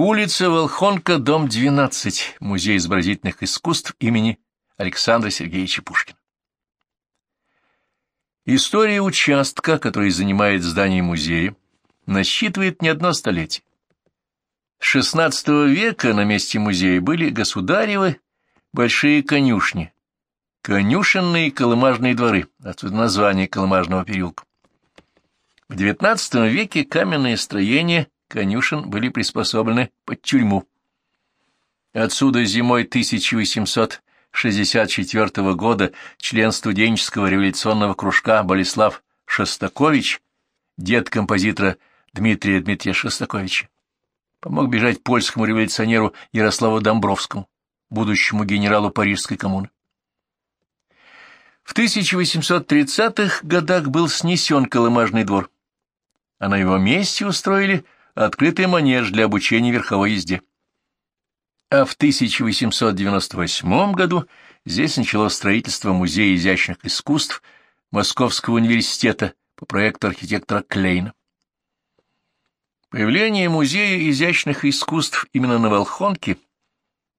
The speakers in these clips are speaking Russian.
Улица Волхонка, дом 12, Музей изобразительных искусств имени Александра Сергеевича Пушкина. История участка, который занимает здание музея, насчитывает не одно столетие. С XVI века на месте музея были государевы большие конюшни, конюшенные колымажные дворы, отсюда название колымажного переулка. В XIX веке каменные строения конюшен были приспособлены под тюрьму. Отсюда зимой 1864 года член студенческого революционного кружка Болеслав Шостакович, дед композитора Дмитрия Дмитрия Шостаковича, помог бежать польскому революционеру Ярославу Домбровскому, будущему генералу Парижской коммуны. В 1830-х годах был снесен Колымажный двор, а на его месте устроили открытый манеж для обучения верховой езде. А в 1898 году здесь началось строительство Музея изящных искусств Московского университета по проекту архитектора Клейна. Появление Музея изящных искусств именно на Волхонке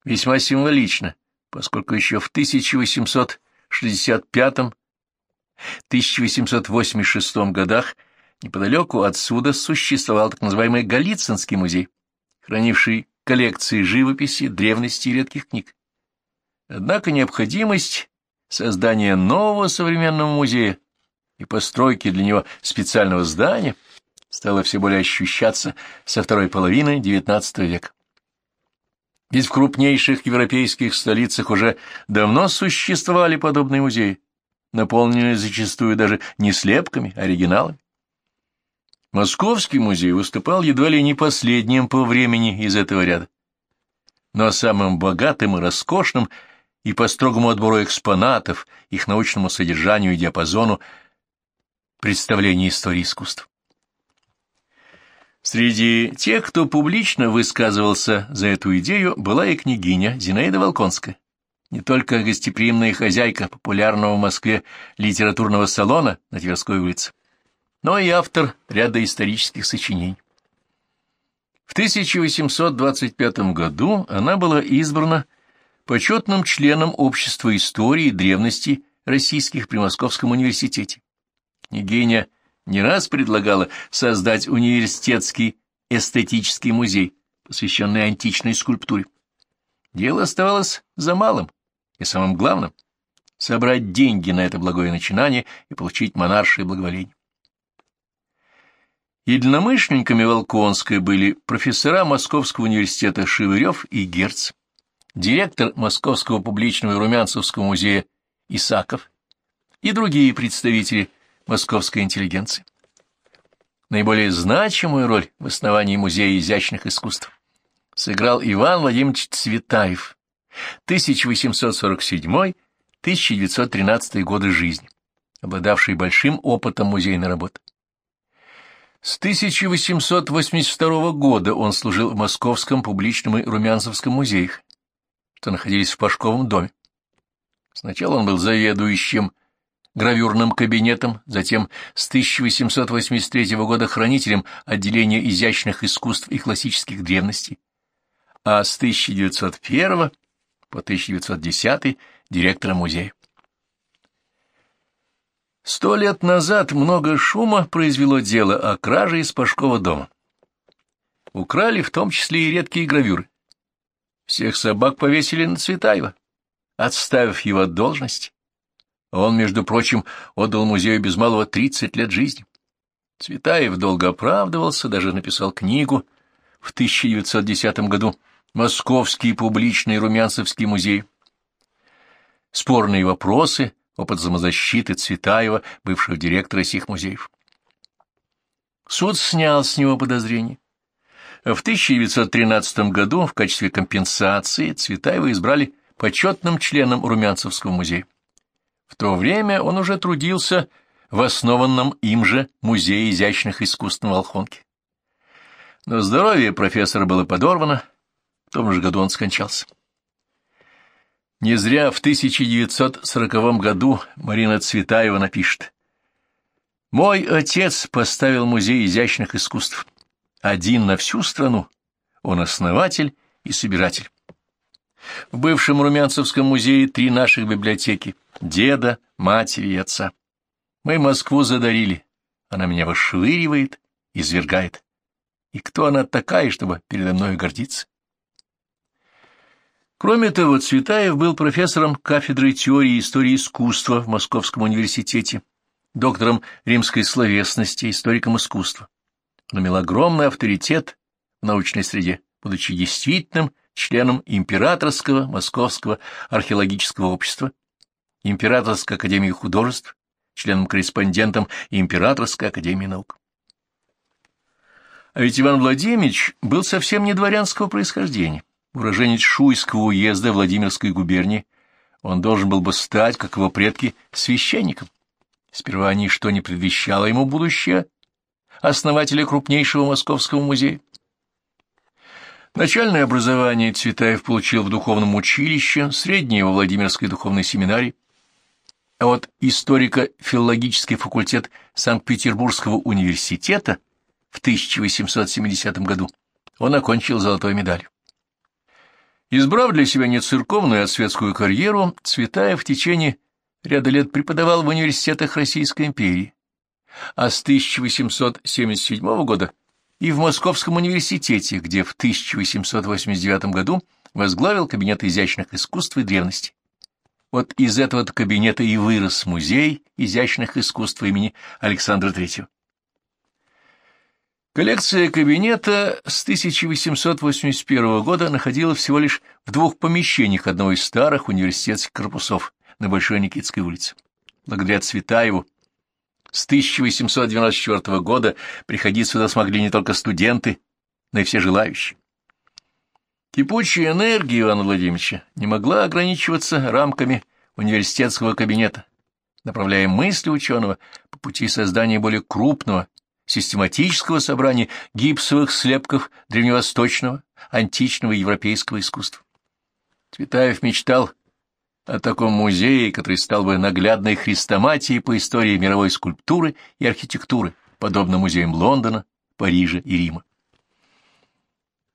весьма символично, поскольку еще в 1865-1886 годах неподалеку отсюда существовал так называемый Голицынский музей, хранивший коллекции живописи, древности и редких книг. Однако необходимость создания нового современного музея и постройки для него специального здания – стало все более ощущаться со второй половины XIX века. Ведь в крупнейших европейских столицах уже давно существовали подобные музеи, наполненные зачастую даже не слепками, а оригиналами. Московский музей выступал едва ли не последним по времени из этого ряда, но самым богатым и роскошным и по строгому отбору экспонатов, их научному содержанию и диапазону представления истории искусств. Среди тех, кто публично высказывался за эту идею, была и княгиня Зинаида Волконская, не только гостеприимная хозяйка популярного в Москве литературного салона на Тверской улице, но и автор ряда исторических сочинений. В 1825 году она была избрана почетным членом Общества истории и древности российских при Московском университете. Княгиня не раз предлагала создать университетский эстетический музей, посвященный античной скульптуре. Дело оставалось за малым и самым главным — собрать деньги на это благое начинание и получить монаршее благоволение. Единомышленниками Волконской были профессора Московского университета Шевырев и Герц, директор Московского публичного и Румянцевского музея Исаков и другие представители московской интеллигенции. Наиболее значимую роль в основании Музея изящных искусств сыграл Иван Владимирович Цветаев, 1847-1913 годы жизни, обладавший большим опытом музейной работы. С 1882 года он служил в Московском публичном и Румянцевском музеях, что находились в Пашковом доме. Сначала он был заведующим гравюрным кабинетом, затем с 1883 года хранителем отделения изящных искусств и классических древностей, а с 1901 по 1910 директором музея. Сто лет назад много шума произвело дело о краже из Пашкова дома. Украли в том числе и редкие гравюры. Всех собак повесили на Цветаева, отставив его от должности. Он, между прочим, отдал музею без малого тридцать лет жизни. Цветаев долго оправдывался, даже написал книгу в 1910 году «Московский публичный Румянцевский музей». Спорные вопросы, опыт самозащиты Цветаева, бывшего директора сих музеев. Суд снял с него подозрения. В 1913 году в качестве компенсации Цветаева избрали почетным членом Румянцевского музея. В то время он уже трудился в основанном им же Музее изящных искусств на Волхонке. Но здоровье профессора было подорвано, в том же году он скончался. Не зря в 1940 году Марина Цветаева напишет «Мой отец поставил Музей изящных искусств, один на всю страну, Он основатель и собиратель. В бывшем Румянцевском музее три наших библиотеки — деда, матери и отца. Мы Москву задарили, она меня вышвыривает, извергает. И кто она такая, чтобы передо мной гордиться? Кроме того, Цветаев был профессором кафедры теории и истории искусства в Московском университете, доктором римской словесности, историком искусства. Он имел огромный авторитет в научной среде, будучи действительным членом Императорского Московского археологического общества, Императорской академии художеств, членом-корреспондентом Императорской академии наук. А ведь Иван Владимирович был совсем не дворянского происхождения уроженец Шуйского уезда Владимирской губернии, он должен был бы стать, как его предки, священником. Сперва ничто не предвещало ему будущее основателя крупнейшего московского музея. Начальное образование Цветаев получил в духовном училище, среднее во Владимирской духовной семинарии, а вот историко-филологический факультет Санкт-Петербургского университета в 1870 году он окончил золотой медалью. Избрав для себя не церковную, а светскую карьеру, Цветаев в течение ряда лет преподавал в университетах Российской империи, а с 1877 года и в Московском университете, где в 1889 году возглавил кабинет изящных искусств и древности. Вот из этого кабинета и вырос музей изящных искусств имени Александра Третьего. Коллекция кабинета с 1881 года находилась всего лишь в двух помещениях одного из старых университетских корпусов на Большой Никитской улице. Благодаря Цветаеву с 1894 года приходить сюда смогли не только студенты, но и все желающие. Кипучая энергия Ивана Владимировича не могла ограничиваться рамками университетского кабинета, направляя мысли ученого по пути создания более крупного систематического собрания гипсовых слепков древневосточного, античного и европейского искусства. Цветаев мечтал о таком музее, который стал бы наглядной хрестоматией по истории мировой скульптуры и архитектуры, подобно музеям Лондона, Парижа и Рима.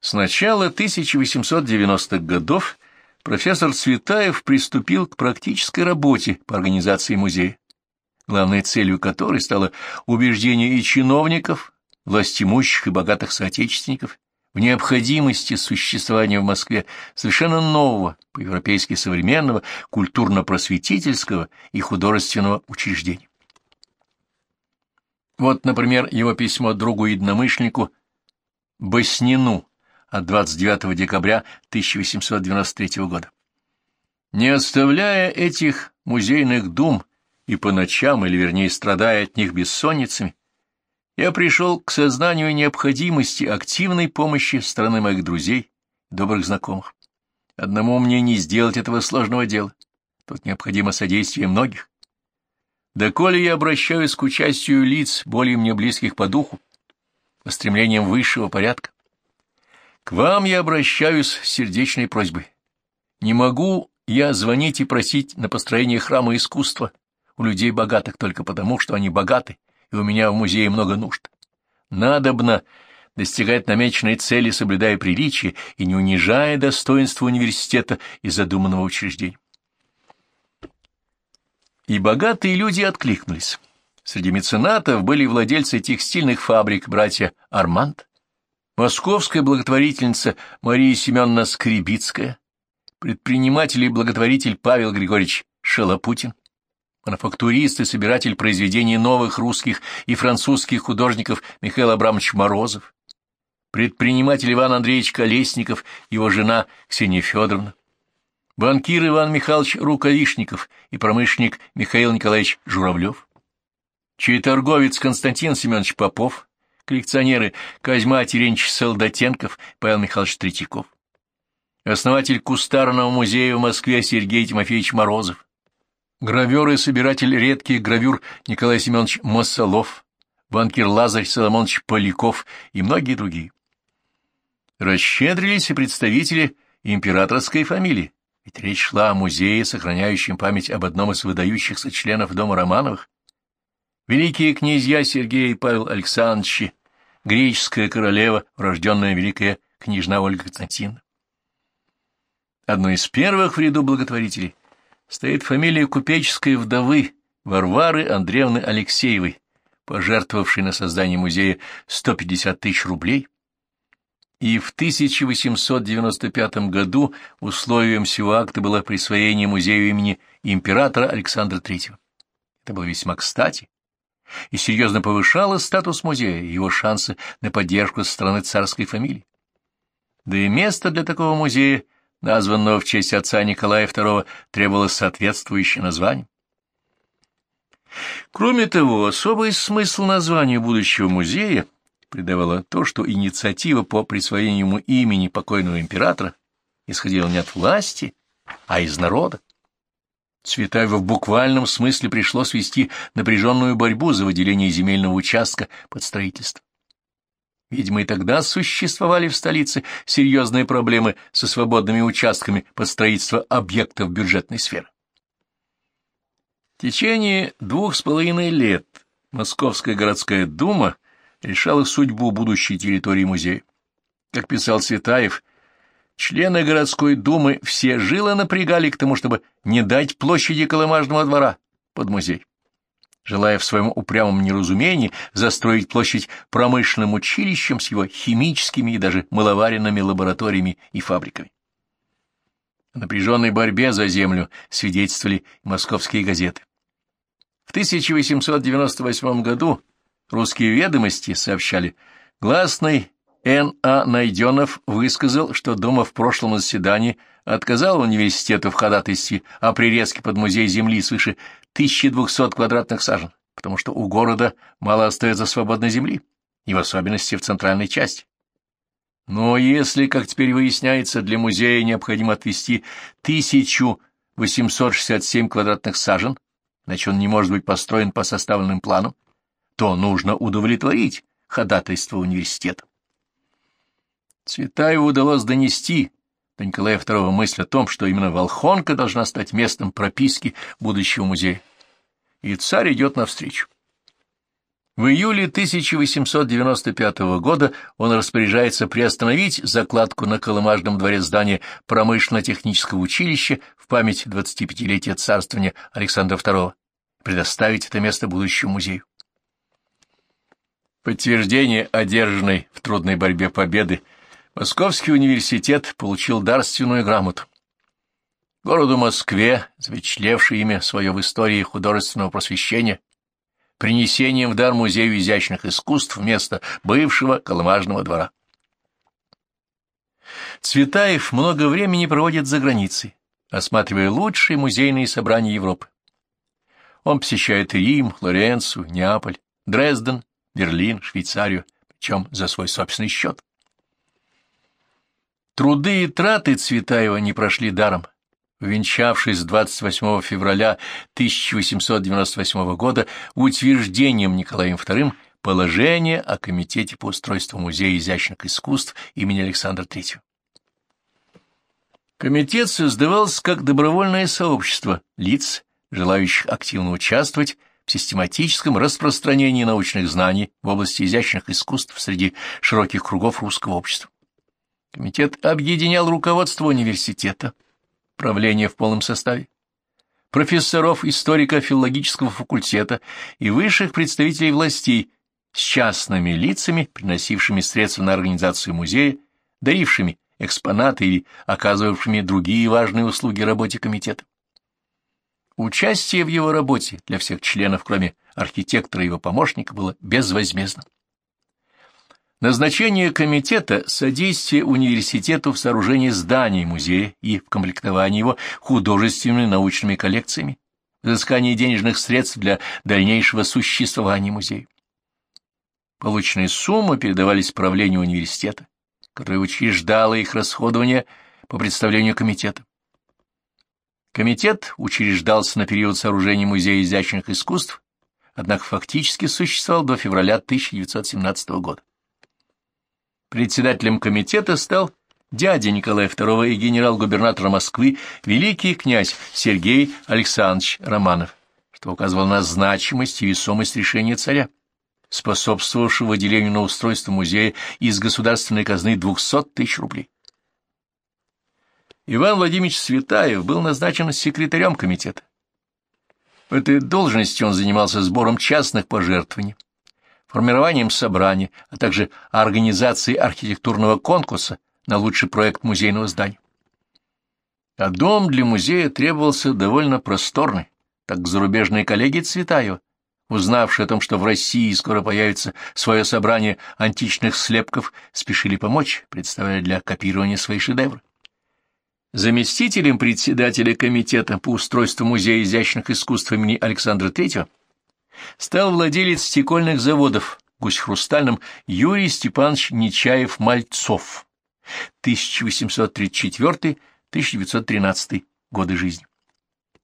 С начала 1890-х годов профессор Цветаев приступил к практической работе по организации музея главной целью которой стало убеждение и чиновников, властимущих и богатых соотечественников в необходимости существования в Москве совершенно нового, по-европейски современного, культурно-просветительского и художественного учреждения. Вот, например, его письмо другу-единомышленнику Баснину от 29 декабря 1893 года. Не оставляя этих музейных дум, и по ночам, или вернее страдая от них бессонницами, я пришел к сознанию необходимости активной помощи стороны моих друзей добрых знакомых. Одному мне не сделать этого сложного дела. Тут необходимо содействие многих. Доколе я обращаюсь к участию лиц, более мне близких по духу, по стремлениям высшего порядка, к вам я обращаюсь с сердечной просьбой. Не могу я звонить и просить на построение храма искусства, у людей богатых только потому, что они богаты, и у меня в музее много нужд. Надобно достигать намеченной цели, соблюдая приличие и не унижая достоинства университета и задуманного учреждения. И богатые люди откликнулись. Среди меценатов были владельцы текстильных фабрик братья Арманд, московская благотворительница Мария Семеновна Скребицкая, предприниматель и благотворитель Павел Григорьевич Шелопутин, мануфактурист и собиратель произведений новых русских и французских художников Михаил Абрамович Морозов, предприниматель Иван Андреевич Колесников, его жена Ксения Федоровна, банкир Иван Михайлович Рукавишников и промышленник Михаил Николаевич Журавлев, чей торговец Константин Семенович Попов, коллекционеры Козьма Теренч Солдатенков, Павел Михайлович Третьяков, основатель Кустарного музея в Москве Сергей Тимофеевич Морозов, Гравер и собиратель редких гравюр Николай Семенович Массолов, банкир Лазарь Соломонович Поляков и многие другие. Расщедрились и представители императорской фамилии, ведь речь шла о музее, сохраняющем память об одном из выдающихся членов дома Романовых. Великие князья Сергей и Павел Александровичи, греческая королева, рожденная великая княжна Ольга Константиновна. Одной из первых в ряду благотворителей стоит фамилия купеческой вдовы Варвары Андреевны Алексеевой, пожертвовавшей на создание музея 150 тысяч рублей, и в 1895 году условием всего акта было присвоение музею имени императора Александра III. Это было весьма кстати и серьезно повышало статус музея и его шансы на поддержку со стороны царской фамилии. Да и место для такого музея, названного в честь отца Николая II, требовалось соответствующее название. Кроме того, особый смысл названию будущего музея придавало то, что инициатива по присвоению ему имени покойного императора исходила не от власти, а из народа. Цветаева в буквальном смысле пришлось вести напряженную борьбу за выделение земельного участка под строительство. Видимо, и тогда существовали в столице серьезные проблемы со свободными участками под строительство объектов бюджетной сферы. В течение двух с половиной лет Московская городская дума решала судьбу будущей территории музея. Как писал Светаев, Члены городской думы все жило напрягали к тому, чтобы не дать площади Колымажного двора под музей. Желая в своем упрямом неразумении застроить площадь промышленным училищем с его химическими и даже маловаренными лабораториями и фабриками. О напряженной борьбе за землю свидетельствовали московские газеты. В 1898 году русские ведомости сообщали, гласный Н.А. Найденов высказал, что Дума в прошлом заседании отказал университету в ходатайстве о прирезке под музей земли свыше 1200 квадратных сажен, потому что у города мало остается свободной земли, и в особенности в центральной части. Но если, как теперь выясняется, для музея необходимо отвести 1867 квадратных сажен, иначе он не может быть построен по составленным планам, то нужно удовлетворить ходатайство университета. Цветаеву удалось донести до Николая II мысль о том, что именно Волхонка должна стать местом прописки будущего музея. И царь идет навстречу. В июле 1895 года он распоряжается приостановить закладку на Колымажном дворе здания промышленно-технического училища в память 25-летия царствования Александра II, предоставить это место будущему музею. Подтверждение одержанной в трудной борьбе победы Московский университет получил дарственную грамоту. Городу Москве, запечатлевший имя свое в истории художественного просвещения, принесением в дар Музею изящных искусств вместо бывшего Колымажного двора. Цветаев много времени проводит за границей, осматривая лучшие музейные собрания Европы. Он посещает Рим, Флоренцию, Неаполь, Дрезден, Берлин, Швейцарию, причем за свой собственный счет. Труды и траты Цветаева не прошли даром. Венчавшись 28 февраля 1898 года утверждением Николаем II положения о Комитете по устройству Музея изящных искусств имени Александра III. Комитет создавался как добровольное сообщество лиц, желающих активно участвовать в систематическом распространении научных знаний в области изящных искусств среди широких кругов русского общества. Комитет объединял руководство университета, правление в полном составе, профессоров историко-филологического факультета и высших представителей властей с частными лицами, приносившими средства на организацию музея, дарившими экспонаты или оказывавшими другие важные услуги работе комитета. Участие в его работе для всех членов, кроме архитектора и его помощника, было безвозмездным. Назначение комитета – содействие университету в сооружении зданий музея и в комплектовании его художественными научными коллекциями, взыскание денежных средств для дальнейшего существования музея. Полученные суммы передавались правлению университета, которое учреждало их расходование по представлению комитета. Комитет учреждался на период сооружения Музея изящных искусств, однако фактически существовал до февраля 1917 года. Председателем комитета стал дядя Николая II и генерал-губернатор Москвы великий князь Сергей Александрович Романов, что указывало на значимость и весомость решения царя. способствовавшего выделению на устройство музея из государственной казны 200 тысяч рублей. Иван Владимирович Светаев был назначен секретарем комитета. В этой должности он занимался сбором частных пожертвований, формированием собраний, а также организацией архитектурного конкурса на лучший проект музейного здания. А дом для музея требовался довольно просторный, так зарубежные коллеги Цветаева, узнавшие о том, что в России скоро появится свое собрание античных слепков, спешили помочь, представляя для копирования свои шедевры. Заместителем председателя комитета по устройству Музея изящных искусств имени Александра III стал владелец стекольных заводов Гусь-Хрустальным Юрий Степанович Нечаев-Мальцов, 1834-1913 годы жизни.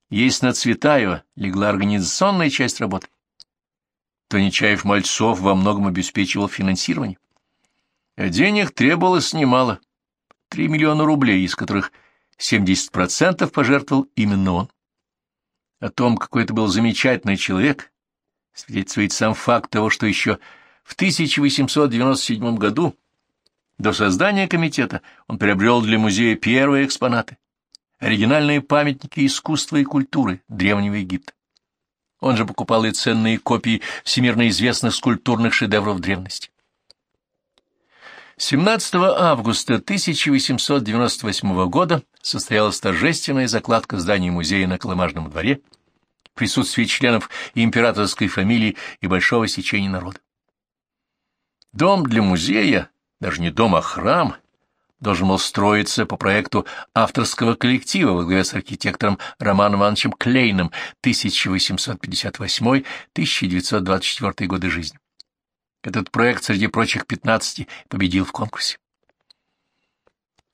Есть на Цветаева легла организационная часть работы, то Нечаев-Мальцов во многом обеспечивал финансирование. А денег требовалось немало, 3 миллиона рублей, из которых 70% пожертвовал именно он. О том, какой это был замечательный человек, свидетельствует сам факт того, что еще в 1897 году, до создания комитета, он приобрел для музея первые экспонаты — оригинальные памятники искусства и культуры Древнего Египта. Он же покупал и ценные копии всемирно известных скульптурных шедевров древности. 17 августа 1898 года состоялась торжественная закладка здания музея на Колымажном дворе присутствии членов императорской фамилии и большого сечения народа. Дом для музея, даже не дом, а храм, должен был строиться по проекту авторского коллектива во главе с архитектором Романом Ивановичем Клейном 1858-1924 годы жизни. Этот проект среди прочих 15 победил в конкурсе.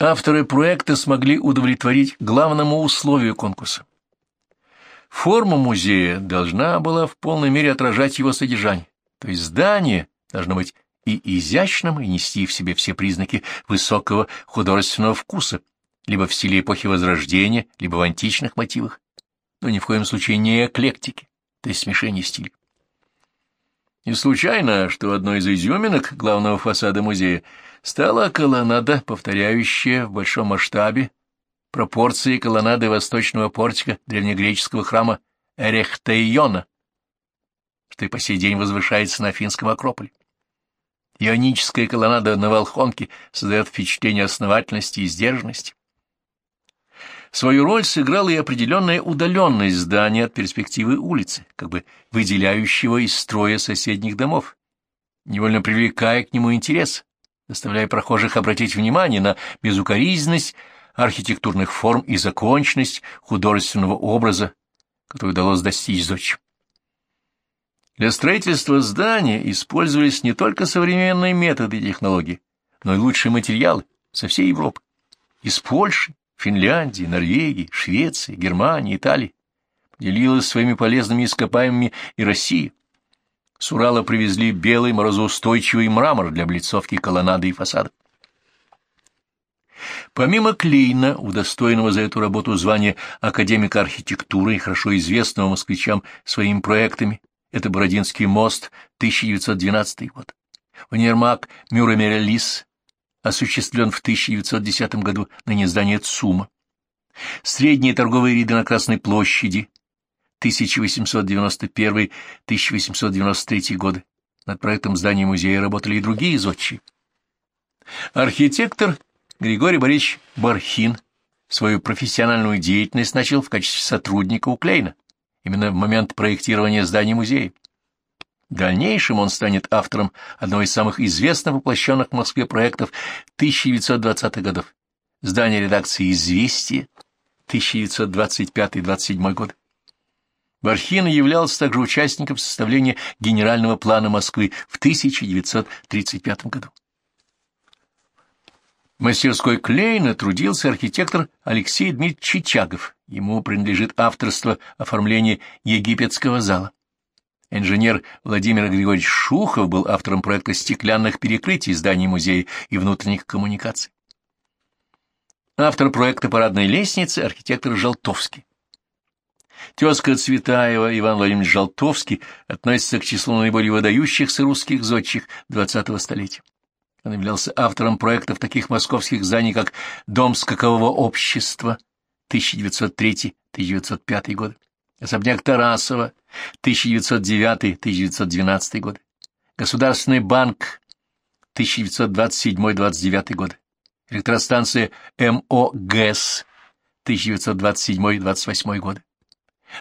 Авторы проекта смогли удовлетворить главному условию конкурса. Форма музея должна была в полной мере отражать его содержание, то есть здание должно быть и изящным, и нести в себе все признаки высокого художественного вкуса, либо в стиле эпохи Возрождения, либо в античных мотивах, но ни в коем случае не эклектики, то есть смешение стилей. Не случайно, что одной из изюминок главного фасада музея стала колоннада, повторяющая в большом масштабе пропорции колоннады восточного портика древнегреческого храма Эрехтейона, что и по сей день возвышается на Афинском Акрополе. Ионическая колоннада на Волхонке создает впечатление основательности и сдержанности. Свою роль сыграла и определенная удаленность здания от перспективы улицы, как бы выделяющего из строя соседних домов, невольно привлекая к нему интерес, заставляя прохожих обратить внимание на безукоризненность архитектурных форм и законченность художественного образа, который удалось достичь зодчим. Для строительства здания использовались не только современные методы и технологии, но и лучшие материалы со всей Европы, из Польши, Финляндии, Норвегии, Швеции, Германии, Италии. Делилась своими полезными ископаемыми и Россия. С Урала привезли белый морозоустойчивый мрамор для облицовки колоннады и фасадов. Помимо Клейна, удостоенного за эту работу звания академика архитектуры и хорошо известного москвичам своими проектами, это Бородинский мост, 1912 год. Универмаг Мюрремера-Лис, осуществлен в 1910 году ныне здание ЦУМа. Средние торговые ряды на Красной площади 1891-1893 годы. Над проектом здания музея работали и другие зодчие. Архитектор Григорий Борисович Бархин свою профессиональную деятельность начал в качестве сотрудника у Клейна, именно в момент проектирования здания музея. В дальнейшем он станет автором одного из самых известных воплощенных в Москве проектов 1920-х годов – здание редакции «Известия» 1925-27 год. Бархин являлся также участником составления генерального плана Москвы в 1935 году. В мастерской Клейна трудился архитектор Алексей Дмитриевич Чичагов. Ему принадлежит авторство оформления египетского зала. Инженер Владимир Григорьевич Шухов был автором проекта стеклянных перекрытий зданий музея и внутренних коммуникаций. Автор проекта парадной лестницы – архитектор Желтовский. Тезка Цветаева Иван Владимирович Жалтовский относится к числу наиболее выдающихся русских зодчих XX столетия. Он являлся автором проектов таких московских зданий, как Дом скакового общества 1903-1905 годы, особняк Тарасова 1909-1912 годы, Государственный банк 1927-29 годы, электростанция МО ГЭС 1927-28 годы,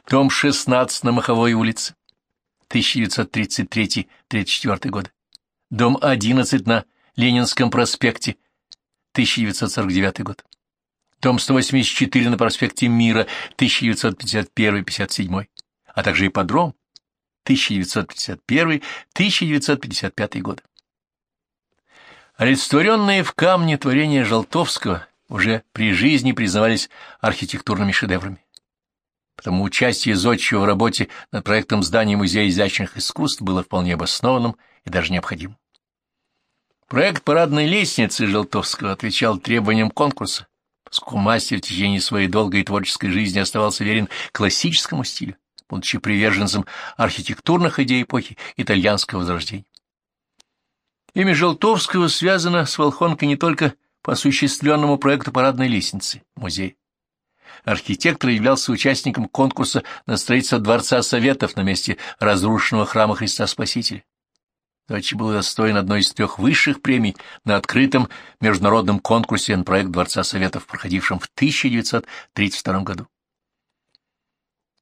дом 16 на Маховой улице 1933-34 годы, дом 11 на Ленинском проспекте 1949 год, дом 184 на проспекте Мира 1951-57, а также ипподром 1951-1955 годы. Олицетворенные в камне творения Жолтовского уже при жизни признавались архитектурными шедеврами. Потому участие Зодчего в работе над проектом здания Музея изящных искусств было вполне обоснованным и даже необходимым. Проект парадной лестницы Желтовского отвечал требованиям конкурса, поскольку мастер в течение своей долгой творческой жизни оставался верен классическому стилю, будучи приверженцем архитектурных идей эпохи итальянского возрождения. Имя Желтовского связано с Волхонкой не только по осуществленному проекту парадной лестницы музея. Архитектор являлся участником конкурса на строительство Дворца Советов на месте разрушенного храма Христа Спасителя. Дочь был достоин одной из трех высших премий на открытом международном конкурсе на проект Дворца Советов, проходившем в 1932 году.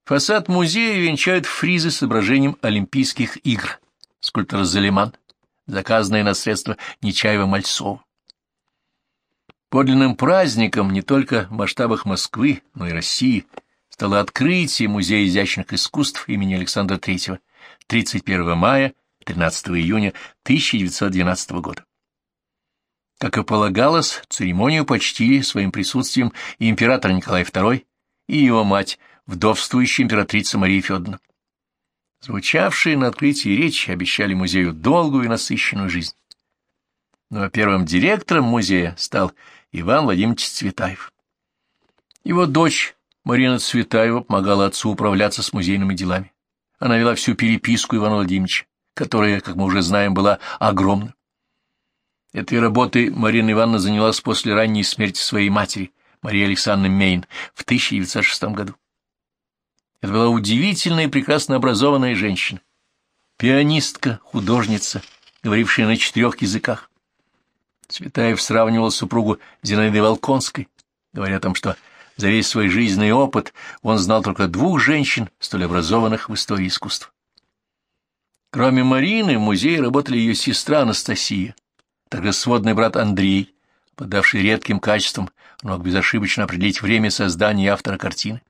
Фасад музея венчают фризы с изображением Олимпийских игр, скульптора Залиман заказанное на средства Нечаева-Мальцова. Подлинным праздником не только в масштабах Москвы, но и России стало открытие Музея изящных искусств имени Александра III 31 мая 13 июня 1912 года. Как и полагалось, церемонию почтили своим присутствием и император Николай II, и его мать, вдовствующая императрица Мария Федоровна. Звучавшие на открытии речи обещали музею долгую и насыщенную жизнь. Но ну, а первым директором музея стал Иван Владимирович Цветаев. Его дочь Марина Цветаева помогала отцу управляться с музейными делами. Она вела всю переписку Ивана Владимировича, которая, как мы уже знаем, была огромна. Этой работой Марина Ивановна занялась после ранней смерти своей матери, Марии Александровны Мейн, в 1906 году. Это была удивительная и прекрасно образованная женщина. Пианистка, художница, говорившая на четырех языках. Цветаев сравнивал супругу Зинаидой Волконской, говоря о том, что за весь свой жизненный опыт он знал только двух женщин, столь образованных в истории искусства. Кроме Марины, в музее работали ее сестра Анастасия, также сводный брат Андрей, подавший редким качеством, мог безошибочно определить время создания автора картины.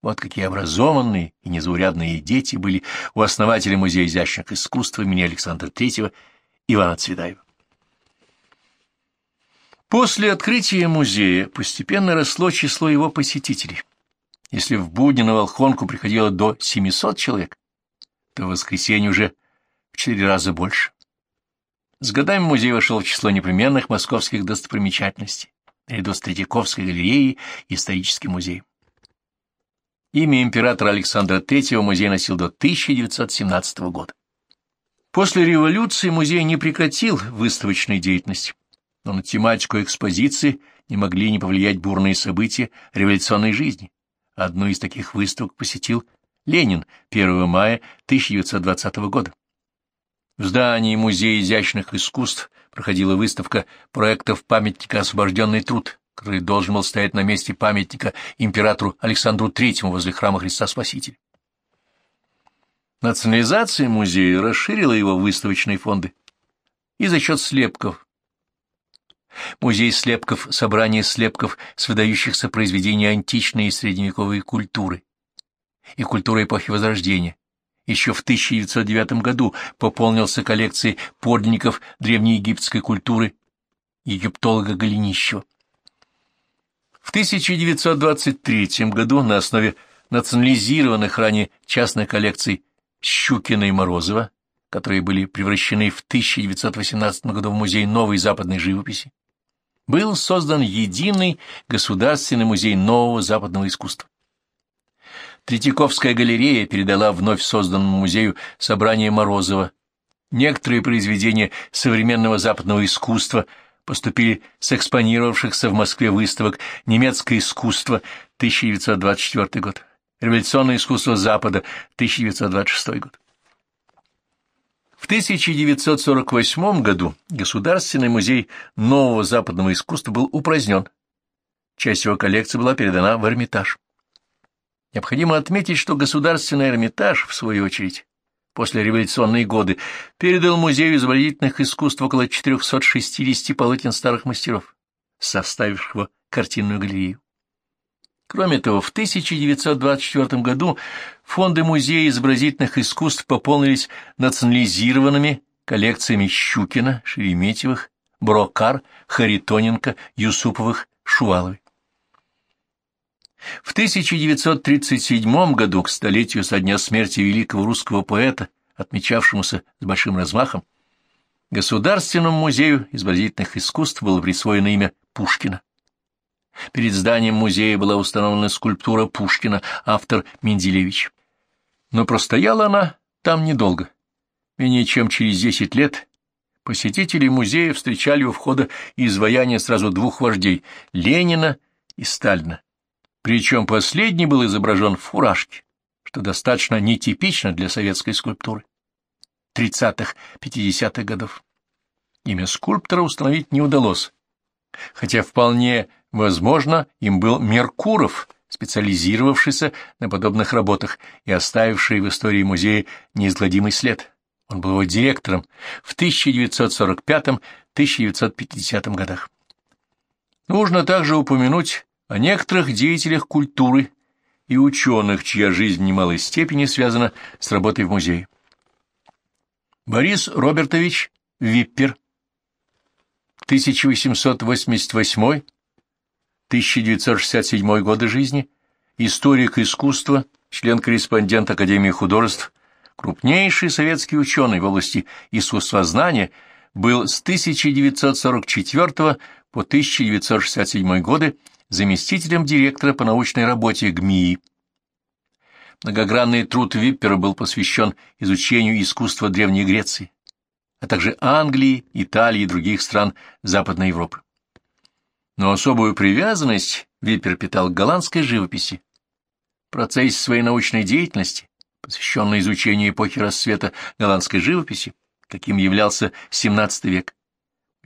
Вот какие образованные и незаурядные дети были у основателя Музея изящных искусств имени Александра III Ивана Цветаева. После открытия музея постепенно росло число его посетителей. Если в будни на Волхонку приходило до 700 человек, то в воскресенье уже в четыре раза больше. С годами музей вошел в число непременных московских достопримечательностей, наряду с Третьяковской галереей и историческим музеем. Имя императора Александра III музей носил до 1917 года. После революции музей не прекратил выставочной деятельности, но на тематику экспозиции не могли не повлиять бурные события революционной жизни. Одну из таких выставок посетил Ленин 1 мая 1920 года. В здании Музея изящных искусств проходила выставка проектов памятника «Освобожденный труд», который должен был стоять на месте памятника императору Александру III возле храма Христа Спасителя. Национализация музея расширила его выставочные фонды и за счет слепков. Музей слепков – собрание слепков с выдающихся произведений античной и средневековой культуры и культуры эпохи Возрождения. Еще в 1909 году пополнился коллекцией подлинников древнеегипетской культуры египтолога Голенищева. В 1923 году на основе национализированных ранее частных коллекций Щукина и Морозова, которые были превращены в 1918 году в Музей новой западной живописи, был создан единый государственный музей нового западного искусства. Третьяковская галерея передала вновь созданному музею собрание Морозова. Некоторые произведения современного западного искусства поступили с экспонировавшихся в Москве выставок «Немецкое искусство» 1924 год, «Революционное искусство Запада» 1926 год. В 1948 году Государственный музей нового западного искусства был упразднен. Часть его коллекции была передана в Эрмитаж. Необходимо отметить, что Государственный Эрмитаж, в свою очередь, после революционные годы, передал Музею изобразительных искусств около 460 полотен старых мастеров, составивших его картинную галерею. Кроме того, в 1924 году фонды Музея изобразительных искусств пополнились национализированными коллекциями Щукина, Шереметьевых, Брокар, Харитоненко, Юсуповых, Шуваловой. В 1937 году, к столетию со дня смерти великого русского поэта, отмечавшемуся с большим размахом, Государственному музею изобразительных искусств было присвоено имя Пушкина. Перед зданием музея была установлена скульптура Пушкина, автор Менделевич. Но простояла она там недолго. Менее чем через десять лет посетители музея встречали у входа изваяния сразу двух вождей — Ленина и Сталина. Причем последний был изображен в фуражке, что достаточно нетипично для советской скульптуры 30-50-х годов. Имя скульптора установить не удалось, хотя вполне возможно им был Меркуров, специализировавшийся на подобных работах и оставивший в истории музея неизгладимый след. Он был его директором в 1945-1950 годах. Нужно также упомянуть о некоторых деятелях культуры и ученых, чья жизнь в немалой степени связана с работой в музее. Борис Робертович Виппер, 1888-1967 годы жизни, историк искусства, член-корреспондент Академии художеств, крупнейший советский ученый в области искусствознания, был с 1944 по 1967 годы заместителем директора по научной работе ГМИИ. Многогранный труд Виппера был посвящен изучению искусства Древней Греции, а также Англии, Италии и других стран Западной Европы. Но особую привязанность Виппер питал к голландской живописи. В процессе своей научной деятельности, посвященной изучению эпохи расцвета голландской живописи, каким являлся XVII век,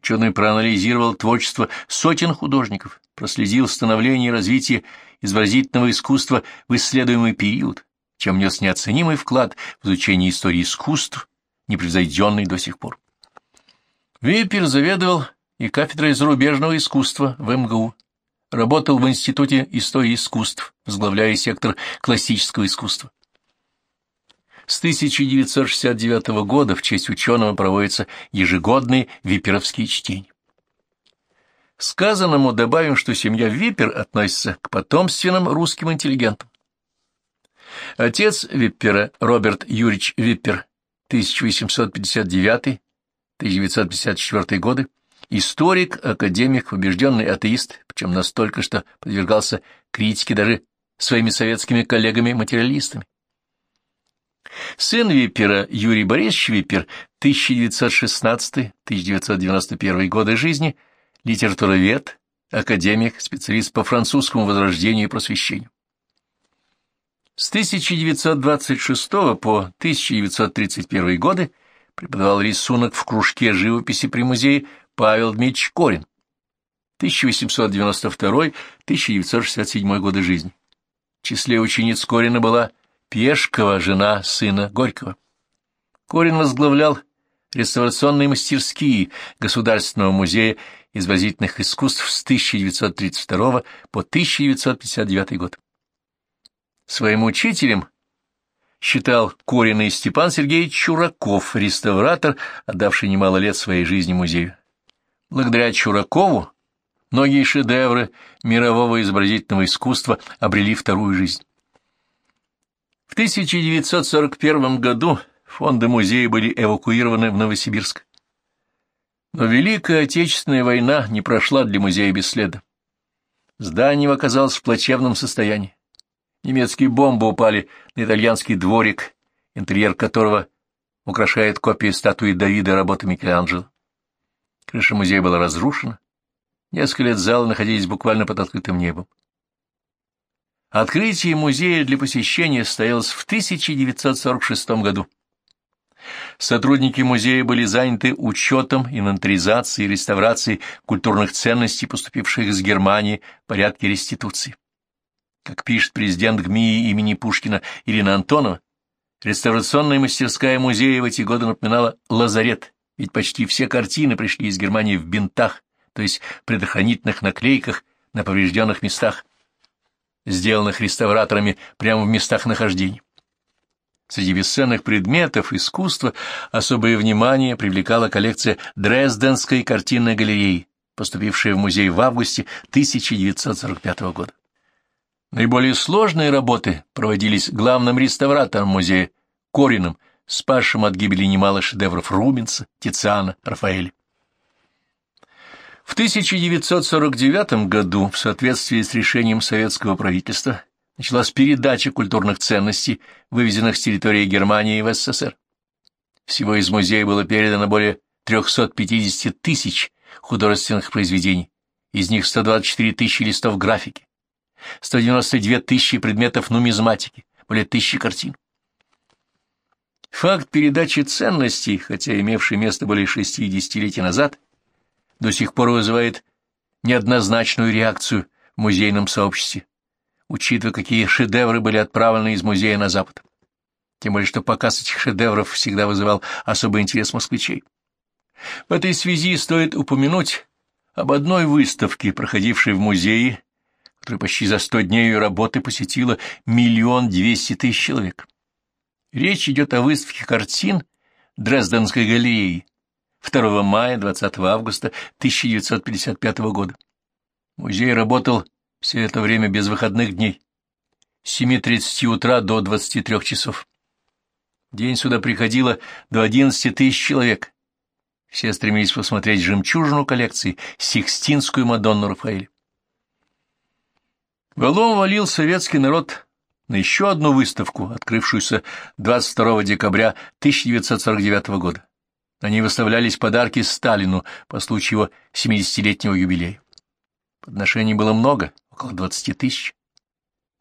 ученый проанализировал творчество сотен художников, проследил становление и развитие изобразительного искусства в исследуемый период, чем внес неоценимый вклад в изучение истории искусств, непревзойденный до сих пор. Виппер заведовал и кафедрой зарубежного искусства в МГУ, работал в Институте истории искусств, возглавляя сектор классического искусства. С 1969 года в честь ученого проводятся ежегодные виперовские чтения. Сказанному добавим, что семья Виппер относится к потомственным русским интеллигентам. Отец Виппера, Роберт Юрьевич Виппер, 1859-1954 годы, историк, академик, убежденный атеист, причем настолько, что подвергался критике даже своими советскими коллегами-материалистами. Сын Виппера Юрий Борисович Виппер, 1916-1991 годы жизни – литературовед, академик, специалист по французскому возрождению и просвещению. С 1926 по 1931 годы преподавал рисунок в кружке живописи при музее Павел Дмитриевич Корин, 1892-1967 годы жизни. В числе учениц Корина была Пешкова, жена сына Горького. Корин возглавлял реставрационные мастерские Государственного музея изобразительных искусств с 1932 по 1959 год. Своим учителем считал коренный Степан Сергеевич Чураков, реставратор, отдавший немало лет своей жизни музею. Благодаря Чуракову многие шедевры мирового изобразительного искусства обрели вторую жизнь. В 1941 году фонды музея были эвакуированы в Новосибирск. Но Великая Отечественная война не прошла для музея бесследно. Здание оказалось в плачевном состоянии. Немецкие бомбы упали на итальянский дворик, интерьер которого украшает копия статуи Давида работы Микеланджело. Крыша музея была разрушена. Несколько лет залы находились буквально под открытым небом. Открытие музея для посещения состоялось в 1946 году. Сотрудники музея были заняты учетом, инвентаризацией и реставрацией культурных ценностей, поступивших из Германии в порядке реституции. Как пишет президент ГМИ имени Пушкина Ирина Антонова, реставрационная мастерская музея в эти годы напоминала лазарет, ведь почти все картины пришли из Германии в бинтах, то есть предохранительных наклейках на поврежденных местах, сделанных реставраторами прямо в местах нахождения. Среди бесценных предметов искусства особое внимание привлекала коллекция Дрезденской картинной галереи, поступившая в музей в августе 1945 года. Наиболее сложные работы проводились главным реставратором музея Корином, спасшим от гибели немало шедевров Рубенса, Тициана, Рафаэля. В 1949 году, в соответствии с решением советского правительства, началась передача культурных ценностей, вывезенных с территории Германии в СССР. Всего из музея было передано более 350 тысяч художественных произведений, из них 124 тысячи листов графики, 192 тысячи предметов нумизматики, более тысячи картин. Факт передачи ценностей, хотя имевший место более 60 летий назад, до сих пор вызывает неоднозначную реакцию в музейном сообществе, учитывая, какие шедевры были отправлены из музея на Запад. Тем более, что показ этих шедевров всегда вызывал особый интерес москвичей. В этой связи стоит упомянуть об одной выставке, проходившей в музее, которая почти за сто дней ее работы посетила миллион двести тысяч человек. Речь идет о выставке картин Дрезденской галереи, 2 мая 20 августа 1955 года. Музей работал все это время без выходных дней, с 7.30 утра до 23 часов. день сюда приходило до 11 тысяч человек. Все стремились посмотреть жемчужину коллекции, Сикстинскую Мадонну Рафаэля. Валом валил советский народ на еще одну выставку, открывшуюся 22 декабря 1949 года. На ней выставлялись подарки Сталину по случаю его 70-летнего юбилея. Подношений было много, около 20 тысяч.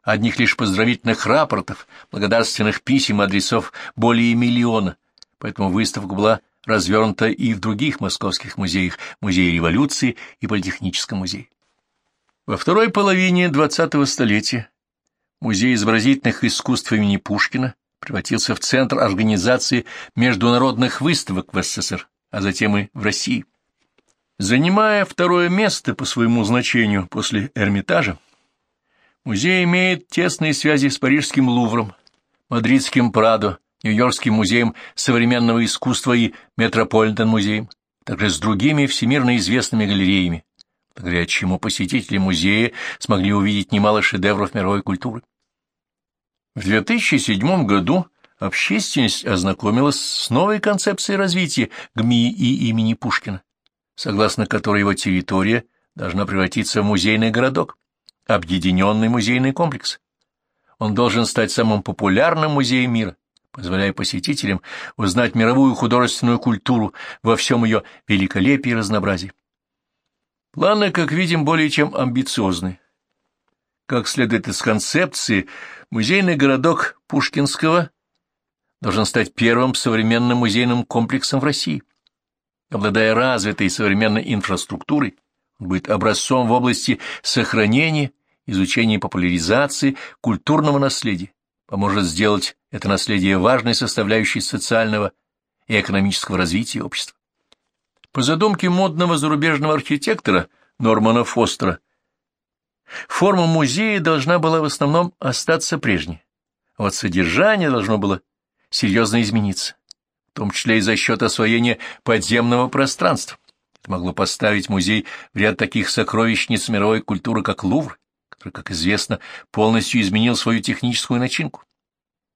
Одних лишь поздравительных рапортов, благодарственных писем и адресов более миллиона, поэтому выставка была развернута и в других московских музеях, Музее революции и Политехническом музее. Во второй половине XX столетия Музей изобразительных искусств имени Пушкина превратился в центр организации международных выставок в СССР, а затем и в России. Занимая второе место по своему значению после Эрмитажа, музей имеет тесные связи с Парижским Лувром, Мадридским Прадо, Нью-Йоркским музеем современного искусства и Метрополитен-музеем, также с другими всемирно известными галереями, благодаря чему посетители музея смогли увидеть немало шедевров мировой культуры. В 2007 году общественность ознакомилась с новой концепцией развития ГМИ и имени Пушкина, согласно которой его территория должна превратиться в музейный городок, объединенный музейный комплекс. Он должен стать самым популярным музеем мира, позволяя посетителям узнать мировую художественную культуру во всем ее великолепии и разнообразии. Планы, как видим, более чем амбициозны. Как следует из концепции, музейный городок Пушкинского должен стать первым современным музейным комплексом в России. Обладая развитой современной инфраструктурой, он будет образцом в области сохранения, изучения и популяризации культурного наследия, поможет сделать это наследие важной составляющей социального и экономического развития общества. По задумке модного зарубежного архитектора Нормана Фостера, Форма музея должна была в основном остаться прежней, а вот содержание должно было серьезно измениться, в том числе и за счет освоения подземного пространства. Это могло поставить музей в ряд таких сокровищниц мировой культуры, как Лувр, который, как известно, полностью изменил свою техническую начинку.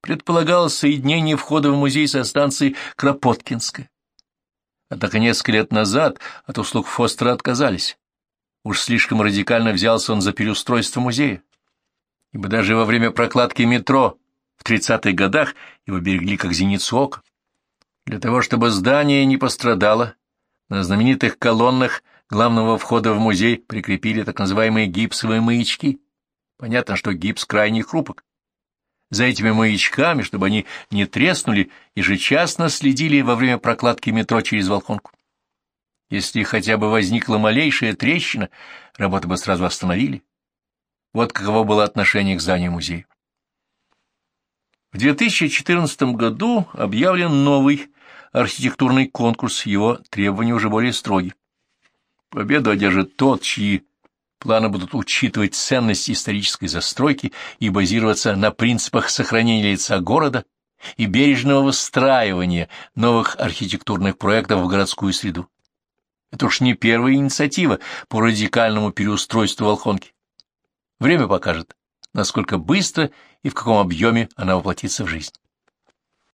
Предполагалось соединение входа в музей со станцией Кропоткинская. Однако несколько лет назад от услуг Фостера отказались. Уж слишком радикально взялся он за переустройство музея. ибо даже во время прокладки метро в 30-х годах его берегли как зеницу ока. Для того, чтобы здание не пострадало, на знаменитых колоннах главного входа в музей прикрепили так называемые гипсовые маячки. Понятно, что гипс крайне хрупок. За этими маячками, чтобы они не треснули, ежечасно следили во время прокладки метро через Волхонку. Если хотя бы возникла малейшая трещина, работу бы сразу остановили. Вот каково было отношение к зданию музея. В 2014 году объявлен новый архитектурный конкурс, его требования уже более строги. Победу одержит тот, чьи планы будут учитывать ценности исторической застройки и базироваться на принципах сохранения лица города и бережного выстраивания новых архитектурных проектов в городскую среду. Это уж не первая инициатива по радикальному переустройству Волхонки. Время покажет, насколько быстро и в каком объеме она воплотится в жизнь.